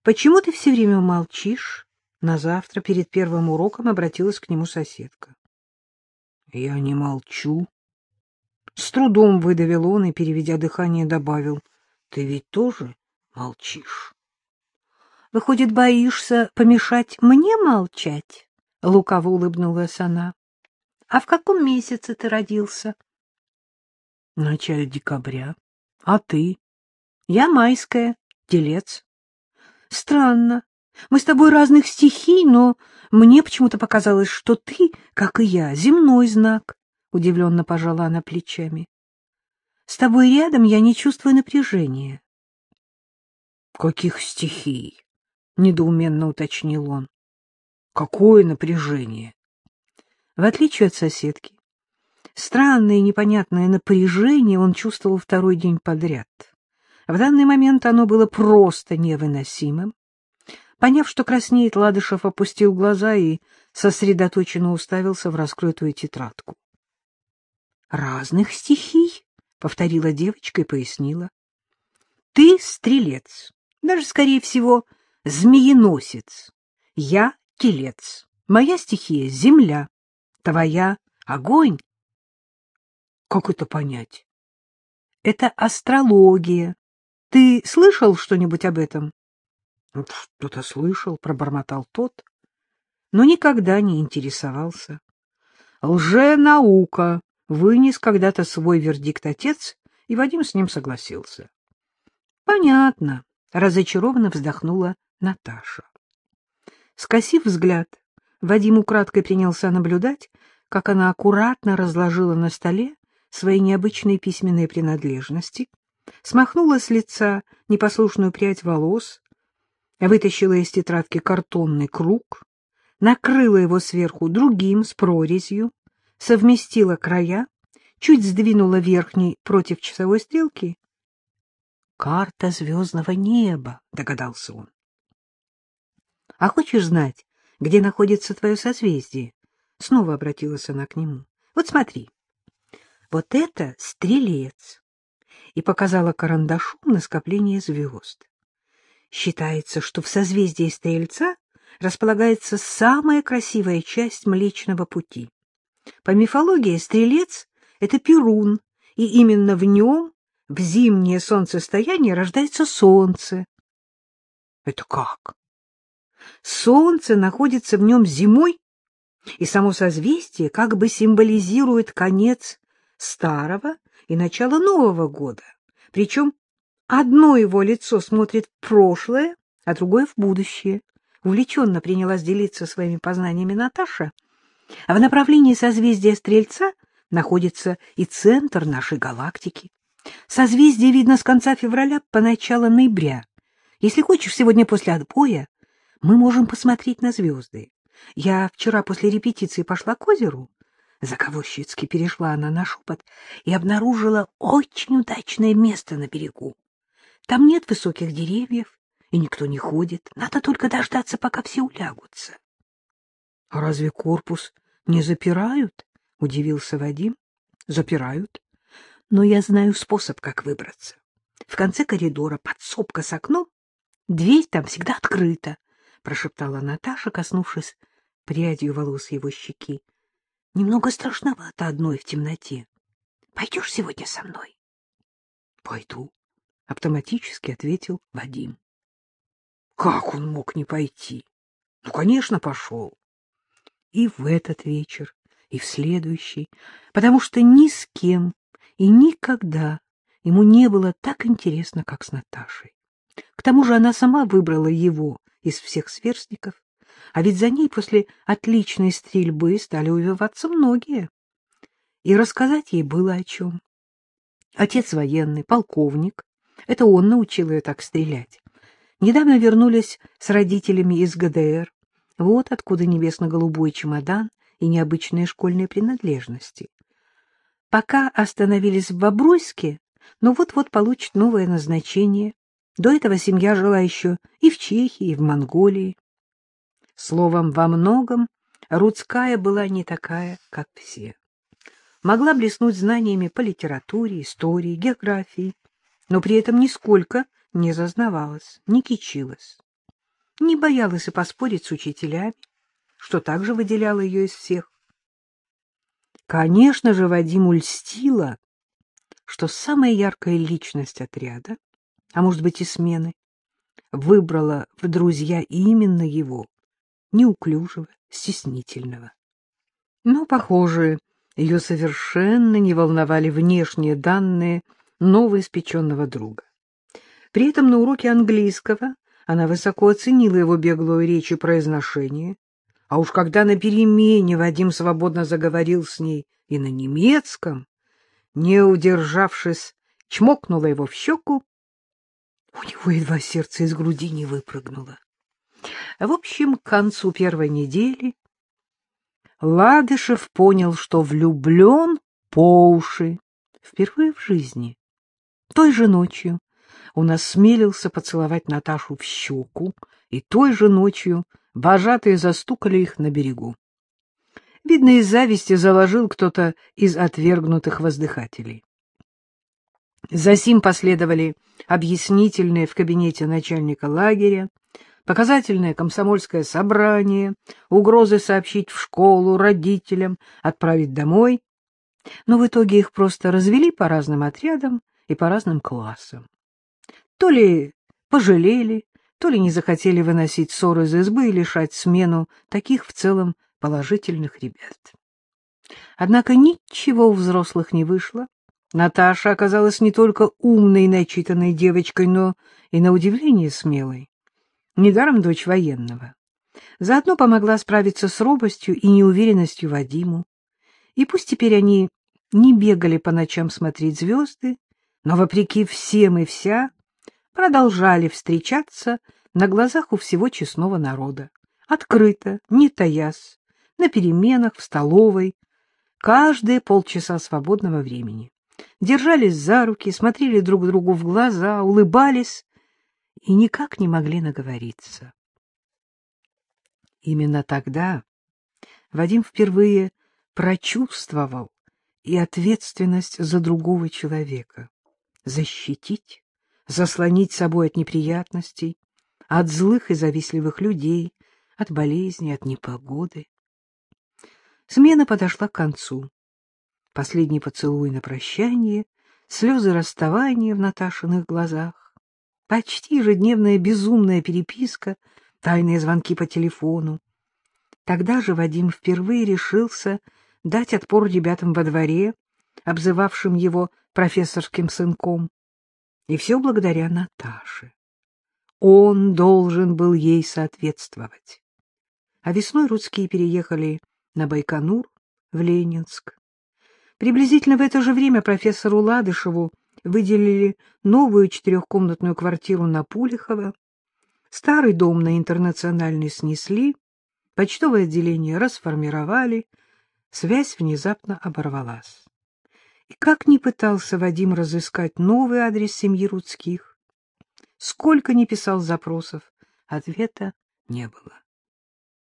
— Почему ты все время молчишь? На завтра перед первым уроком обратилась к нему соседка. — Я не молчу. С трудом выдавил он и, переведя дыхание, добавил. — Ты ведь тоже молчишь? — Выходит, боишься помешать мне молчать? — лукаво улыбнулась она. — А в каком месяце ты родился? — В начале декабря. А ты? — Я майская, телец. — Странно. Мы с тобой разных стихий, но мне почему-то показалось, что ты, как и я, земной знак. Удивленно пожала она плечами. — С тобой рядом я не чувствую напряжения. — Каких стихий? — недоуменно уточнил он. — Какое напряжение? В отличие от соседки, странное и непонятное напряжение он чувствовал второй день подряд. В данный момент оно было просто невыносимым. Поняв, что краснеет, Ладышев опустил глаза и сосредоточенно уставился в раскрытую тетрадку. — Разных стихий, — повторила девочка и пояснила. — Ты стрелец, даже, скорее всего, змееносец. Я телец. Моя стихия — земля. Твоя — огонь. — Как это понять? — Это астрология. Ты слышал что-нибудь об этом? — Что-то слышал, — пробормотал тот, но никогда не интересовался. Лженаука вынес когда-то свой вердикт отец, и Вадим с ним согласился. — Понятно, — разочарованно вздохнула Наташа. Скосив взгляд, Вадим украдкой принялся наблюдать, как она аккуратно разложила на столе свои необычные письменные принадлежности, смахнула с лица непослушную прядь волос, вытащила из тетрадки картонный круг, накрыла его сверху другим с прорезью, совместила края, чуть сдвинула верхний против часовой стрелки. «Карта звездного неба», — догадался он. «А хочешь знать, где находится твое созвездие?» Снова обратилась она к нему. «Вот смотри, вот это стрелец» и показала карандашом на скопление звезд. Считается, что в созвездии Стрельца располагается самая красивая часть Млечного Пути. По мифологии Стрелец — это Перун, и именно в нем в зимнее солнцестояние рождается солнце. Это как? Солнце находится в нем зимой, и само созвездие как бы символизирует конец старого и начало Нового года. Причем Одно его лицо смотрит в прошлое, а другое в будущее. Увлеченно принялась делиться своими познаниями Наташа. А в направлении созвездия Стрельца находится и центр нашей галактики. Созвездие видно с конца февраля по начало ноября. Если хочешь, сегодня после отбоя мы можем посмотреть на звезды. Я вчера после репетиции пошла к озеру. Заговорщицки перешла она на шепот и обнаружила очень удачное место на берегу. Там нет высоких деревьев, и никто не ходит. Надо только дождаться, пока все улягутся. — А разве корпус не запирают? — удивился Вадим. — Запирают. Но я знаю способ, как выбраться. В конце коридора подсобка с окном. Дверь там всегда открыта, — прошептала Наташа, коснувшись прядью волос его щеки. — Немного страшновато одной в темноте. Пойдешь сегодня со мной? — Пойду автоматически ответил Вадим. Как он мог не пойти? Ну, конечно, пошел. И в этот вечер, и в следующий, потому что ни с кем и никогда ему не было так интересно, как с Наташей. К тому же она сама выбрала его из всех сверстников, а ведь за ней после отличной стрельбы стали увиваться многие. И рассказать ей было о чем. Отец военный, полковник, это он научил ее так стрелять. Недавно вернулись с родителями из ГДР. Вот откуда небесно-голубой чемодан и необычные школьные принадлежности. Пока остановились в Бобруйске, но вот-вот получит новое назначение. До этого семья жила еще и в Чехии, и в Монголии. Словом, во многом Рудская была не такая, как все. Могла блеснуть знаниями по литературе, истории, географии, но при этом нисколько не зазнавалась, не кичилась. не боялась и поспорить с учителями, что также выделяло ее из всех. Конечно же, Вадиму льстило, что самая яркая личность отряда, а может быть и смены, выбрала в друзья именно его, неуклюжего, стеснительного. Но, похоже, ее совершенно не волновали внешние данные новоиспеченного друга. При этом на уроке английского она высоко оценила его беглую речь и произношение, а уж когда на перемене Вадим свободно заговорил с ней и на немецком, не удержавшись, чмокнула его в щеку, у него едва сердце из груди не выпрыгнуло. В общем, к концу первой недели Ладышев понял, что влюблен по уши впервые в жизни. Той же ночью он осмелился поцеловать Наташу в щеку, и той же ночью вожатые застукали их на берегу. Видно, из зависти заложил кто-то из отвергнутых воздыхателей. Засим последовали объяснительные в кабинете начальника лагеря, показательное комсомольское собрание, угрозы сообщить в школу, родителям, отправить домой. Но в итоге их просто развели по разным отрядам и по разным классам. То ли пожалели, то ли не захотели выносить ссоры из избы и лишать смену таких в целом положительных ребят. Однако ничего у взрослых не вышло. Наташа оказалась не только умной и начитанной девочкой, но и, на удивление, смелой. Недаром дочь военного. Заодно помогла справиться с робостью и неуверенностью Вадиму. И пусть теперь они не бегали по ночам смотреть звезды, но, вопреки всем и вся, продолжали встречаться на глазах у всего честного народа. Открыто, не таясь, на переменах, в столовой, каждые полчаса свободного времени. Держались за руки, смотрели друг другу в глаза, улыбались и никак не могли наговориться. Именно тогда Вадим впервые прочувствовал и ответственность за другого человека. Защитить, заслонить собой от неприятностей, от злых и завистливых людей, от болезней, от непогоды. Смена подошла к концу. Последний поцелуй на прощание, слезы расставания в Наташиных глазах, почти ежедневная безумная переписка, тайные звонки по телефону. Тогда же Вадим впервые решился дать отпор ребятам во дворе, обзывавшим его профессорским сынком. И все благодаря Наташе. Он должен был ей соответствовать. А весной русские переехали на Байконур, в Ленинск. Приблизительно в это же время профессору Ладышеву выделили новую четырехкомнатную квартиру на Пулихово. Старый дом на Интернациональный снесли, почтовое отделение расформировали, связь внезапно оборвалась. И как ни пытался Вадим разыскать новый адрес семьи Рудских, сколько ни писал запросов, ответа не было.